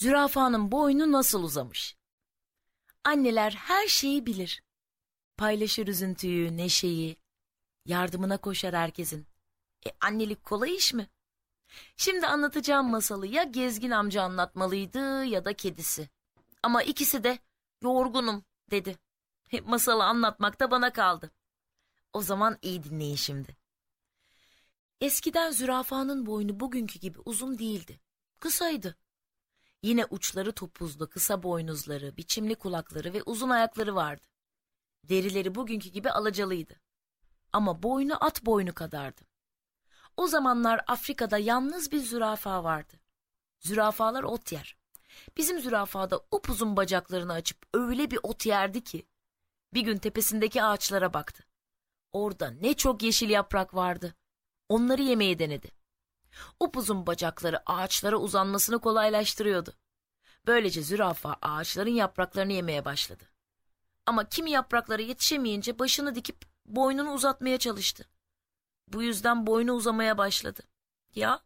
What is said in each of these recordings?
Zürafanın boynu nasıl uzamış? Anneler her şeyi bilir. Paylaşır üzüntüyü, neşeyi, yardımına koşar herkesin. E annelik kolay iş mi? Şimdi anlatacağım masalı ya Gezgin amca anlatmalıydı ya da kedisi. Ama ikisi de yorgunum dedi. Hep masalı anlatmak da bana kaldı. O zaman iyi dinleyin şimdi. Eskiden zürafanın boynu bugünkü gibi uzun değildi. Kısaydı. Yine uçları topuzlu, kısa boynuzları, biçimli kulakları ve uzun ayakları vardı. Derileri bugünkü gibi alacalıydı. Ama boynu at boynu kadardı. O zamanlar Afrika'da yalnız bir zürafa vardı. Zürafalar ot yer. Bizim zürafada upuzun bacaklarını açıp öyle bir ot yerdi ki. Bir gün tepesindeki ağaçlara baktı. Orada ne çok yeşil yaprak vardı. Onları yemeye denedi. Upuzun bacakları ağaçlara uzanmasını kolaylaştırıyordu. Böylece zürafa ağaçların yapraklarını yemeye başladı. Ama kimi yapraklara yetişemeyince başını dikip boynunu uzatmaya çalıştı. Bu yüzden boynu uzamaya başladı. Ya,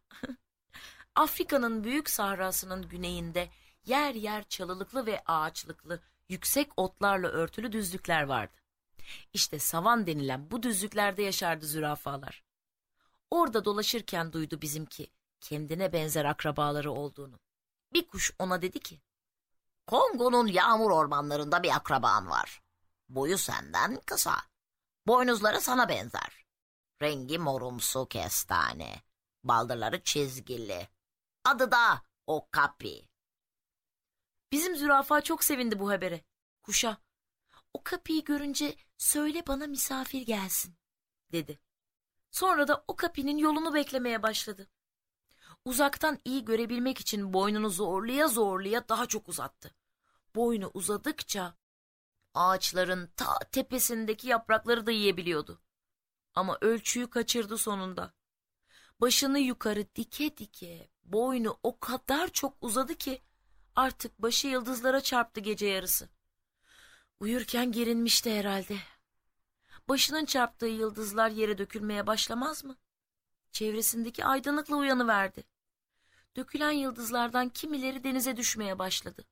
Afrika'nın büyük sahrasının güneyinde yer yer çalılıklı ve ağaçlıklı, yüksek otlarla örtülü düzlükler vardı. İşte savan denilen bu düzlüklerde yaşardı zürafalar. Orada dolaşırken duydu bizimki kendine benzer akrabaları olduğunu. Bir kuş ona dedi ki, Kongo'nun yağmur ormanlarında bir akraban var. Boyu senden kısa. Boynuzları sana benzer. Rengi morumsu kestane. Baldırları çizgili. Adı da Okapi. Bizim zürafa çok sevindi bu habere. Kuşa, o kapıyı görünce söyle bana misafir gelsin, dedi. Sonra da o kapının yolunu beklemeye başladı. Uzaktan iyi görebilmek için boynunu zorluya zorluya daha çok uzattı. Boynu uzadıkça ağaçların ta tepesindeki yaprakları da yiyebiliyordu. Ama ölçüyü kaçırdı sonunda. Başını yukarı dike dike boynu o kadar çok uzadı ki artık başı yıldızlara çarptı gece yarısı. Uyurken gerinmişti herhalde. Başının çarptığı yıldızlar yere dökülmeye başlamaz mı? Çevresindeki aydınlıkla uyanıverdi. Dökülen yıldızlardan kimileri denize düşmeye başladı.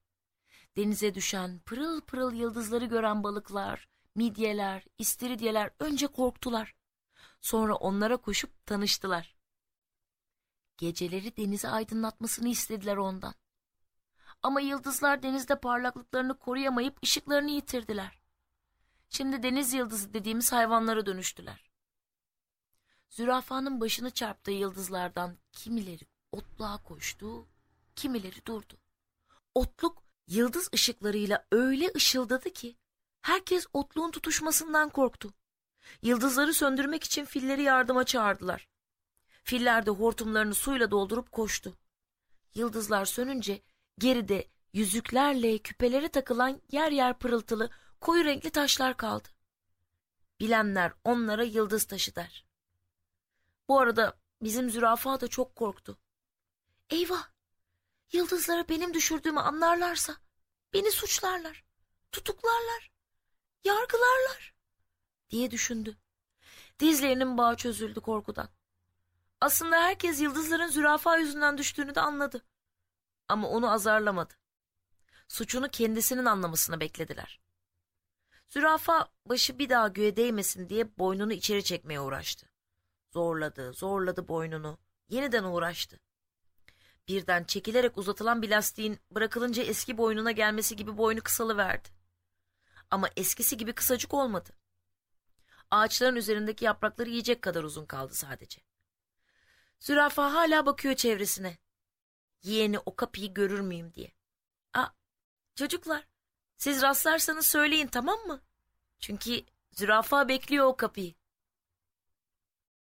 Denize düşen pırıl pırıl yıldızları gören balıklar, midyeler, istiridyeler önce korktular. Sonra onlara koşup tanıştılar. Geceleri denizi aydınlatmasını istediler ondan. Ama yıldızlar denizde parlaklıklarını koruyamayıp ışıklarını yitirdiler. Şimdi deniz yıldızı dediğimiz hayvanlara dönüştüler. Zürafanın başını çarptığı yıldızlardan kimileri otluğa koştu, kimileri durdu. Otluk yıldız ışıklarıyla öyle ışıldadı ki herkes otluğun tutuşmasından korktu. Yıldızları söndürmek için filleri yardıma çağırdılar. Filler de hortumlarını suyla doldurup koştu. Yıldızlar sönünce geride yüzüklerle küpeleri takılan yer yer pırıltılı koyu renkli taşlar kaldı. Bilenler onlara yıldız taşı der. Bu arada bizim zürafa da çok korktu. Eyvah! Yıldızlara benim düşürdüğümü anlarlarsa beni suçlarlar, tutuklarlar, yargılarlar diye düşündü. Dizlerinin bağı çözüldü korkudan. Aslında herkes yıldızların zürafa yüzünden düştüğünü de anladı. Ama onu azarlamadı. Suçunu kendisinin anlamasını beklediler. Zürafa başı bir daha göğe değmesin diye boynunu içeri çekmeye uğraştı. Zorladı, zorladı boynunu. Yeniden uğraştı. Birden çekilerek uzatılan bir lastiğin bırakılınca eski boynuna gelmesi gibi boynu kısalıverdi. Ama eskisi gibi kısacık olmadı. Ağaçların üzerindeki yaprakları yiyecek kadar uzun kaldı sadece. Zürafa hala bakıyor çevresine. Yeğeni o kapıyı görür müyüm diye. Aa, çocuklar siz rastlarsanız söyleyin tamam mı? Çünkü zürafa bekliyor o kapıyı.